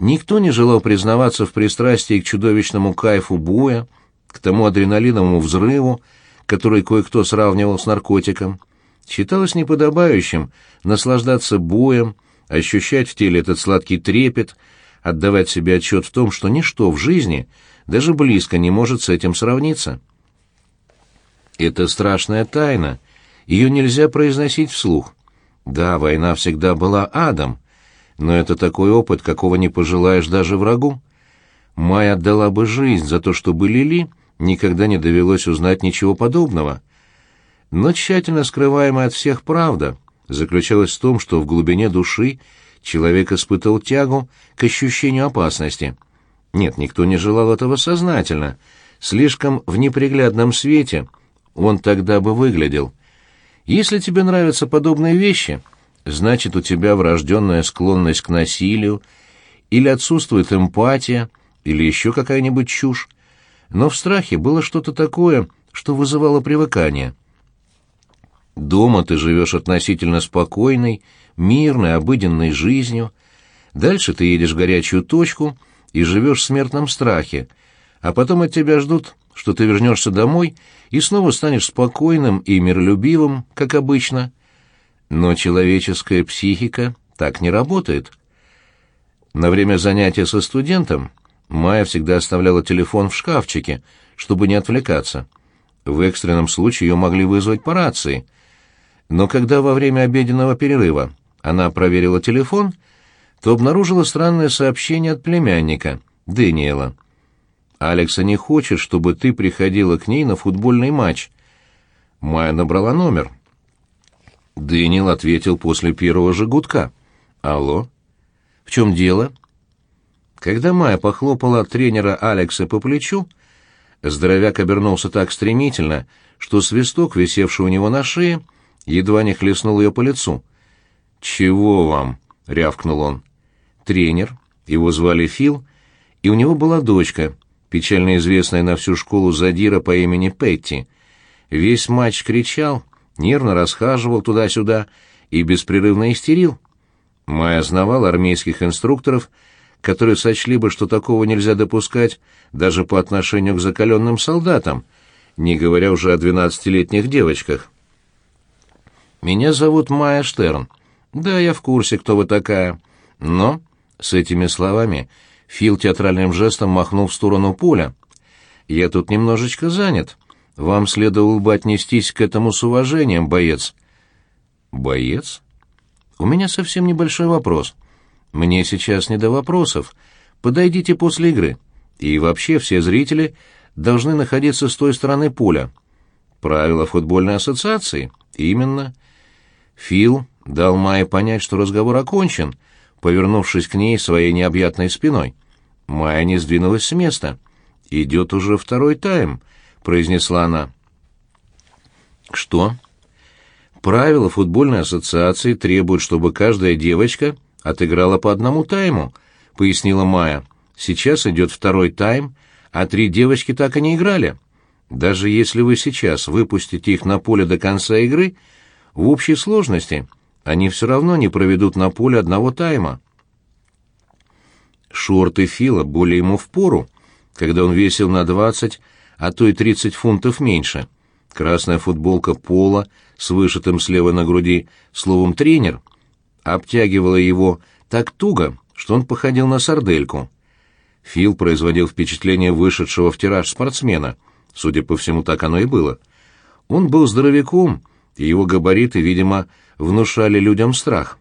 Никто не желал признаваться в пристрастии к чудовищному кайфу буя, к тому адреналиновому взрыву, который кое-кто сравнивал с наркотиком. Считалось неподобающим наслаждаться боем, ощущать в теле этот сладкий трепет, отдавать себе отчет в том, что ничто в жизни даже близко не может с этим сравниться. Это страшная тайна, ее нельзя произносить вслух. Да, война всегда была адом, но это такой опыт, какого не пожелаешь даже врагу. Май отдала бы жизнь за то, чтобы Лили никогда не довелось узнать ничего подобного. Но тщательно скрываемая от всех правда заключалась в том, что в глубине души человек испытывал тягу к ощущению опасности. Нет, никто не желал этого сознательно. Слишком в неприглядном свете он тогда бы выглядел. Если тебе нравятся подобные вещи, значит, у тебя врожденная склонность к насилию, или отсутствует эмпатия, или еще какая-нибудь чушь. Но в страхе было что-то такое, что вызывало привыкание. Дома ты живешь относительно спокойной, мирной, обыденной жизнью. Дальше ты едешь в горячую точку и живешь в смертном страхе, а потом от тебя ждут, что ты вернешься домой и снова станешь спокойным и миролюбивым, как обычно. Но человеческая психика так не работает. На время занятия со студентом Майя всегда оставляла телефон в шкафчике, чтобы не отвлекаться. В экстренном случае ее могли вызвать по рации. Но когда во время обеденного перерыва она проверила телефон, то обнаружила странное сообщение от племянника, Дэниела. «Алекса не хочет, чтобы ты приходила к ней на футбольный матч». Майя набрала номер. Дэниел ответил после первого же гудка. «Алло? В чем дело?» Когда Майя похлопала тренера Алекса по плечу, здоровяк обернулся так стремительно, что свисток, висевший у него на шее, едва не хлестнул ее по лицу. «Чего вам?» — рявкнул он. Тренер, его звали Фил, и у него была дочка, печально известная на всю школу задира по имени Петти. Весь матч кричал, нервно расхаживал туда-сюда и беспрерывно истерил. Майя знавал армейских инструкторов, которые сочли бы, что такого нельзя допускать даже по отношению к закаленным солдатам, не говоря уже о двенадцатилетних девочках. «Меня зовут Майя Штерн. Да, я в курсе, кто вы такая. Но...» С этими словами Фил театральным жестом махнул в сторону поля. «Я тут немножечко занят. Вам следовало бы отнестись к этому с уважением, боец». «Боец?» «У меня совсем небольшой вопрос». Мне сейчас не до вопросов. Подойдите после игры. И вообще все зрители должны находиться с той стороны поля. Правила футбольной ассоциации? Именно. Фил дал Майе понять, что разговор окончен, повернувшись к ней своей необъятной спиной. Майя не сдвинулась с места. «Идет уже второй тайм», — произнесла она. «Что?» «Правила футбольной ассоциации требуют, чтобы каждая девочка отыграла по одному тайму», — пояснила Майя. «Сейчас идет второй тайм, а три девочки так и не играли. Даже если вы сейчас выпустите их на поле до конца игры, в общей сложности они все равно не проведут на поле одного тайма». Шорты Фила более ему впору, когда он весил на двадцать, а то и тридцать фунтов меньше. Красная футболка пола с вышитым слева на груди словом «тренер» обтягивала его так туго, что он походил на сардельку. Фил производил впечатление вышедшего в тираж спортсмена. Судя по всему, так оно и было. Он был здоровяком, и его габариты, видимо, внушали людям страх.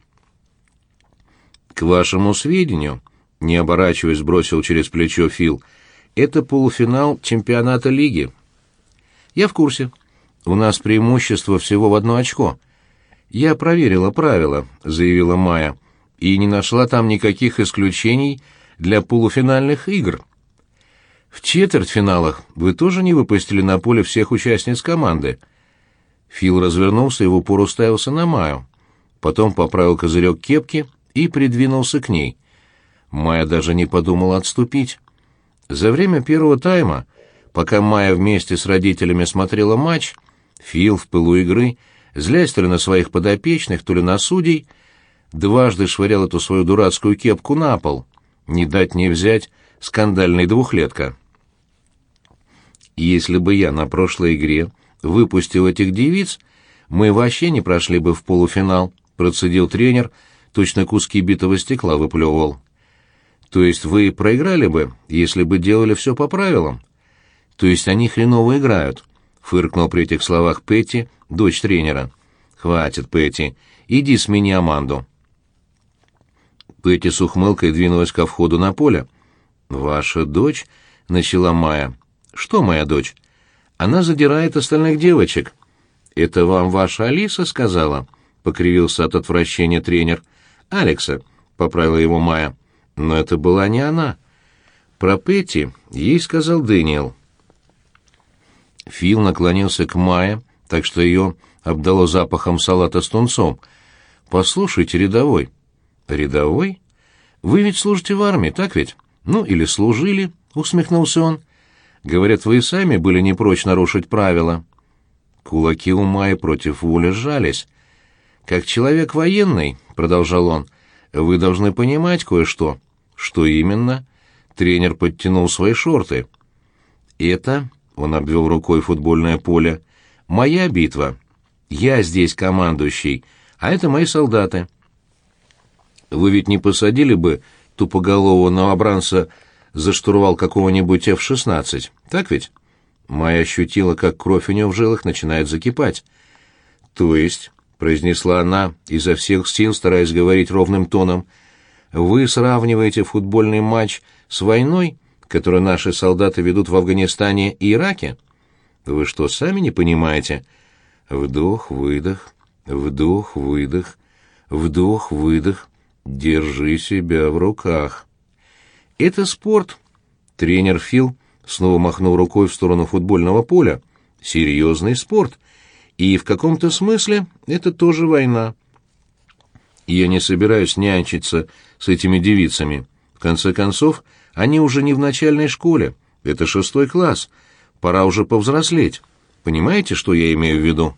«К вашему сведению», — не оборачиваясь, бросил через плечо Фил, — «это полуфинал чемпионата лиги». «Я в курсе. У нас преимущество всего в одно очко. «Я проверила правила», — заявила Майя, — «и не нашла там никаких исключений для полуфинальных игр». «В четвертьфиналах вы тоже не выпустили на поле всех участниц команды?» Фил развернулся и в упор уставился на Майю. Потом поправил козырек кепки и придвинулся к ней. Майя даже не подумала отступить. За время первого тайма, пока Майя вместе с родителями смотрела матч, Фил в пылу игры — злясь то ли на своих подопечных, то ли на судей, дважды швырял эту свою дурацкую кепку на пол. не дать не взять скандальный двухлетка. Если бы я на прошлой игре выпустил этих девиц, мы вообще не прошли бы в полуфинал, процедил тренер, точно куски битого стекла выплевывал. То есть вы проиграли бы, если бы делали все по правилам? То есть они хреново играют, фыркнул при этих словах Петти, дочь тренера. Хватит, Петти, иди смени Аманду. Петти с ухмылкой двинулась ко входу на поле. «Ваша дочь?» — начала Майя. «Что моя дочь?» «Она задирает остальных девочек». «Это вам ваша Алиса сказала?» — покривился от отвращения тренер. «Алекса», — поправила его Майя. Но это была не она. Про Петти ей сказал Дэниел. Фил наклонился к Майе, так что ее обдало запахом салата с тунцом. «Послушайте, рядовой». «Рядовой? Вы ведь служите в армии, так ведь? Ну, или служили?» — усмехнулся он. «Говорят, вы и сами были не прочь нарушить правила». Кулаки у Майи против воли сжались. «Как человек военный», — продолжал он, — «вы должны понимать кое-что. «Что именно?» Тренер подтянул свои шорты. «Это...» — он обвел рукой футбольное поле. «Моя битва. Я здесь командующий, а это мои солдаты». «Вы ведь не посадили бы тупоголового новобранца за штурвал какого-нибудь F-16, так ведь?» Майя ощутила, как кровь у нее в жилах начинает закипать. «То есть...» — произнесла она, изо всех сил стараясь говорить ровным тоном — вы сравниваете футбольный матч с войной, которую наши солдаты ведут в Афганистане и Ираке? Вы что, сами не понимаете? Вдох, выдох, вдох, выдох, вдох, выдох. Держи себя в руках. Это спорт. Тренер Фил снова махнул рукой в сторону футбольного поля. Серьезный спорт. И в каком-то смысле это тоже война. Я не собираюсь нянчиться с этими девицами. В конце концов, они уже не в начальной школе. Это шестой класс. Пора уже повзрослеть. Понимаете, что я имею в виду?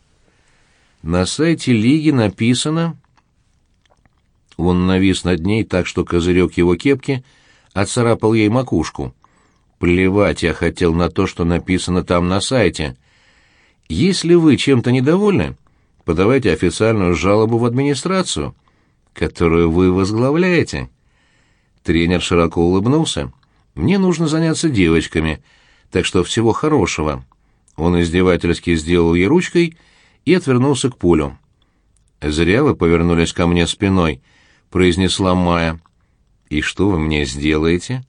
На сайте лиги написано... Он навис над ней так, что козырек его кепки отцарапал ей макушку. Плевать я хотел на то, что написано там на сайте. Если вы чем-то недовольны, подавайте официальную жалобу в администрацию которую вы возглавляете. Тренер широко улыбнулся. Мне нужно заняться девочками, так что всего хорошего. Он издевательски сделал ей ручкой и отвернулся к полю. «Зря вы повернулись ко мне спиной», — произнесла Майя. «И что вы мне сделаете?»